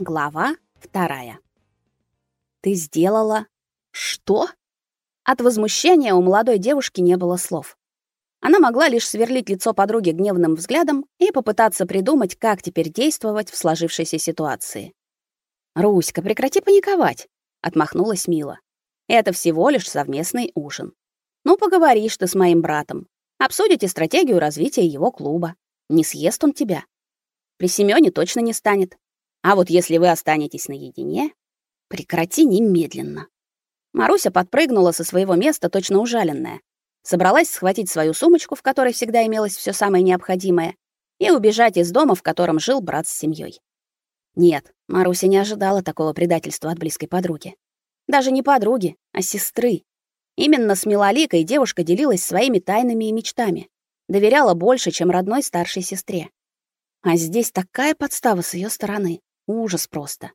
Глава вторая. Ты сделала что? От возмущения у молодой девушки не было слов. Она могла лишь сверлить лицо подруги гневным взглядом и попытаться придумать, как теперь действовать в сложившейся ситуации. "Руська, прекрати паниковать", отмахнулась Мила. "Это всего лишь совместный ужин. Ну, поговоришь ты с моим братом, обсудите стратегию развития его клуба. Не съест он тебя. При Семёне точно не станет. А вот если вы останетесь наедине, прекрати немедленно. Маруся подпрыгнула со своего места, точно ужаленная. Собралась схватить свою сумочку, в которой всегда имелось все самое необходимое, и убежать из дома, в котором жил брат с семьей. Нет, Маруся не ожидала такого предательства от близкой подруги. Даже не подруги, а сестры. Именно с Милоликой девушка делилась своими тайнами и мечтами, доверяла больше, чем родной старшей сестре. А здесь такая подстава с ее стороны. Ужас просто.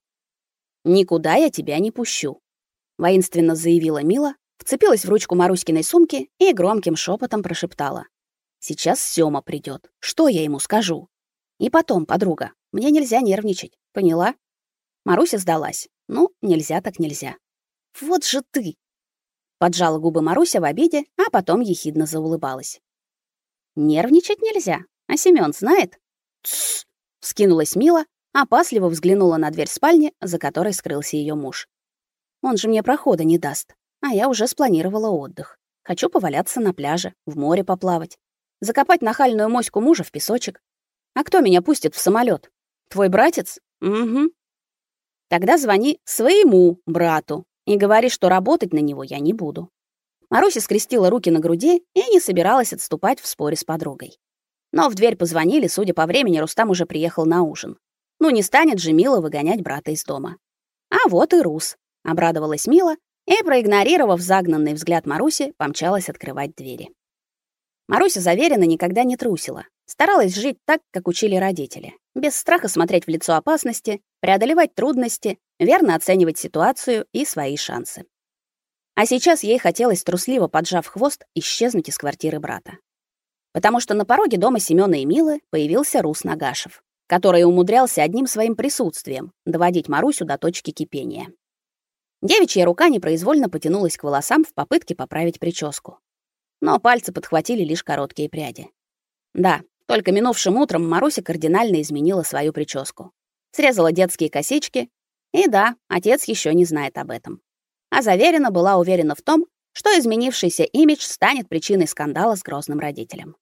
Никуда я тебя не пущу, воинственно заявила Мила, вцепилась в ручку Маруськиной сумки и громким шепотом прошептала: "Сейчас Сёма придет. Что я ему скажу? И потом, подруга, мне нельзя нервничать, поняла?" Маруся сдалась. Ну, нельзя так нельзя. Вот же ты. Поджала губы Маруся в обиде, а потом ехидно заулыбалась. Нервничать нельзя. А Семён знает? Тссс, вскинулась Мила, опасливо взглянула на дверь спальни, за которой скрылся ее муж. Он же мне прохода не даст, а я уже спланировала отдых. Хочу поваляться на пляже, в море поплавать, закопать нахальную моську мужа в песочек. А кто меня пустит в самолет? Твой братец? Угу. Тогда звони своему брату и говори, что работать на него я не буду. Маруся скрестила руки на груди и не собиралась отступать в споре с подругой. Но в дверь позвонили, судя по времени, Рустам уже приехал на ужин. Ну не станет же Мила выгонять брата из дома. А вот и Рус, обрадовалась Мила и, проигнорировав загнанный взгляд Маруси, помчалась открывать двери. Маруся заверенно никогда не трусила, старалась жить так, как учили родители, без страха смотреть в лицо опасности, преодолевать трудности, верно оценивать ситуацию и свои шансы. А сейчас ей хотелось трусливо поджав хвост исчезнуть из квартиры брата. Потому что на пороге дома Семёна и Милы появился Рус Нагашев который умудрялся одним своим присутствием доводить Марусю до точки кипения. Девичья рука непроизвольно потянулась к волосам в попытке поправить прическу. Но пальцы подхватили лишь короткие пряди. Да, только минувшим утром Маруся кардинально изменила свою прическу. Срезала детские косички, и да, отец еще не знает об этом. А заверена была уверена в том, что изменившийся имидж станет причиной скандала с грозным родителем.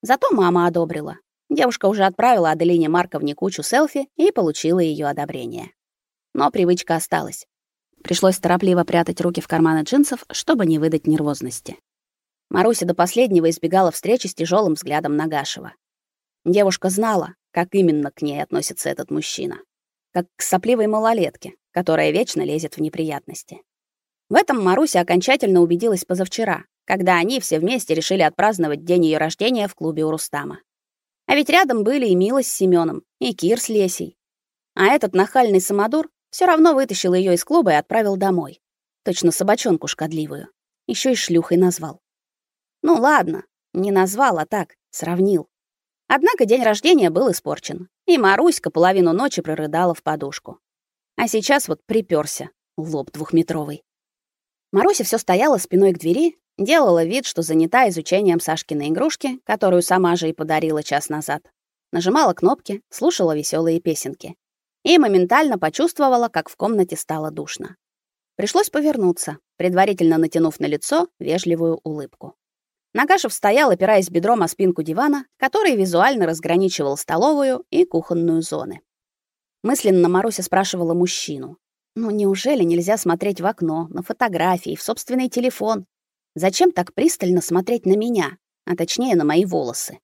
Зато мама одобрила. Девушка уже отправила Аделине Марковне кучу селфи и получила ее одобрение. Но привычка осталась. Пришлось торопливо прятать руки в карманы джинсов, чтобы не выдать нервозности. Маруся до последнего избегала встречи с тяжелым взглядом Нагашева. Девушка знала, как именно к ней относится этот мужчина. Как к сопливой малолетке, которая вечно лезет в неприятности. В этом Маруся окончательно убедилась позавчера, когда они все вместе решили отпраздновать день ее рождения в клубе у Рустама. А ведь рядом были и Мила с Семеном, и Кир с Лесей. А этот нахальный самодур все равно вытащил ее из клуба и отправил домой. Точно собачонку шкодливую. Еще и шлюхой назвал. Ну ладно, не назвал, а так, сравнил. Однако день рождения был испорчен, и Маруська половину ночи прорыдала в подушку. А сейчас вот припёрся, лоб двухметровый. Маруся все стояла спиной к двери Делала вид, что занята изучением Сашкиной игрушки, которую сама же и подарила час назад. Нажимала кнопки, слушала веселые песенки. И моментально почувствовала, как в комнате стало душно. Пришлось повернуться, предварительно натянув на лицо вежливую улыбку. Нагашев стоял, опираясь бедром о спинку дивана, который визуально разграничивал столовую и кухонную зоны. Мысленно Маруся спрашивала мужчину: "Ну неужели нельзя смотреть в окно, на фотографии, в собственный телефон, Зачем так пристально смотреть на меня, а точнее на мои волосы?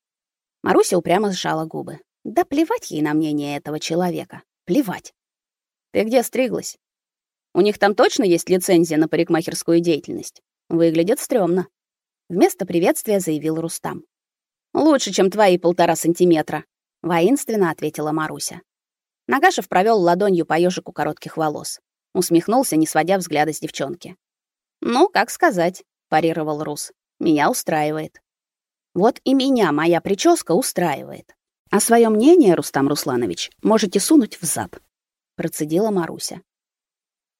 Маруся упрямо сжала губы. Да плевать ей на мнение этого человека. Плевать. Ты где стриглась? У них там точно есть лицензия на парикмахерскую деятельность. Выглядит стрёмно. Вместо приветствия заявил Рустам. Лучше, чем твои полтора сантиметра, воинственно ответила Маруся. Нагашев провел ладонью по ёжику коротких волос, усмехнулся, не сводя взгляда с девчонки. Ну, как сказать? Парировал Рус. Меня устраивает. Вот и меня моя прическа устраивает. А свое мнение, Рустам Русланович, можете сунуть в зад. процедила Маруся.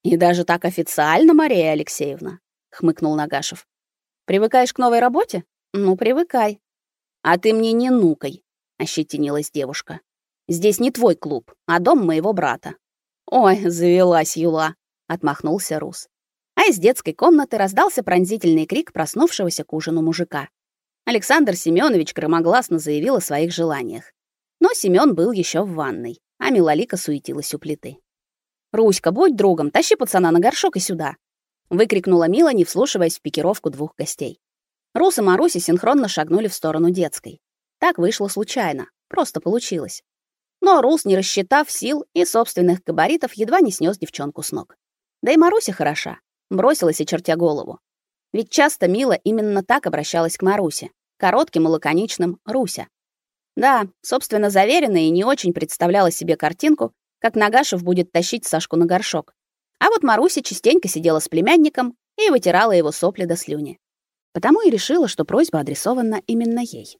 И даже так официально, Мария Алексеевна, хмыкнул Нагашев. Привыкаешь к новой работе? Ну, привыкай. А ты мне не нукай, ощетинилась девушка. Здесь не твой клуб, а дом моего брата. Ой, завелась Юла, отмахнулся Рус. Из детской комнаты раздался пронзительный крик проснувшегося к ужину мужика. Александр Семенович громогласно заявил о своих желаниях. Но Семён был еще в ванной, а Милолика суетилась у плиты. «Руська, будь другом, тащи пацана на горшок и сюда!» выкрикнула Мила, не вслушиваясь в пикировку двух гостей. Рус и Маруся синхронно шагнули в сторону детской. Так вышло случайно, просто получилось. Но Рус, не рассчитав сил и собственных габаритов, едва не снес девчонку с ног. Да и Маруся хороша, бросилась и чертя голову. Ведь часто Мила именно так обращалась к Марусе, коротким и лаконичным «Руся». Да, собственно, заверенная и не очень представляла себе картинку, как Нагашев будет тащить Сашку на горшок. А вот Маруся частенько сидела с племянником и вытирала его сопли до слюни. Потому и решила, что просьба адресована именно ей.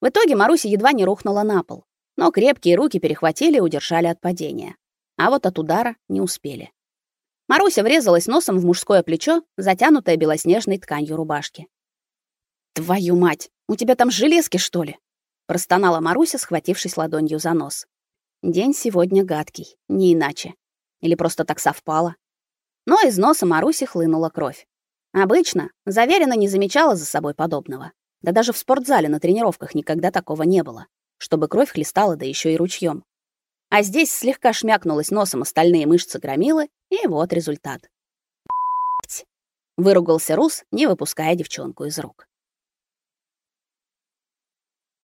В итоге Маруся едва не рухнула на пол, но крепкие руки перехватили и удержали от падения. А вот от удара не успели. Маруся врезалась носом в мужское плечо, затянутое белоснежной тканью рубашки. «Твою мать! У тебя там железки, что ли?» простонала Маруся, схватившись ладонью за нос. День сегодня гадкий, не иначе. Или просто так совпало. Но из носа Маруси хлынула кровь. Обычно Заверина не замечала за собой подобного. Да даже в спортзале на тренировках никогда такого не было, чтобы кровь хлестала да еще и ручьем. А здесь слегка шмякнулась носом остальные мышцы громилы, и вот результат. Выругался Рус, не выпуская девчонку из рук.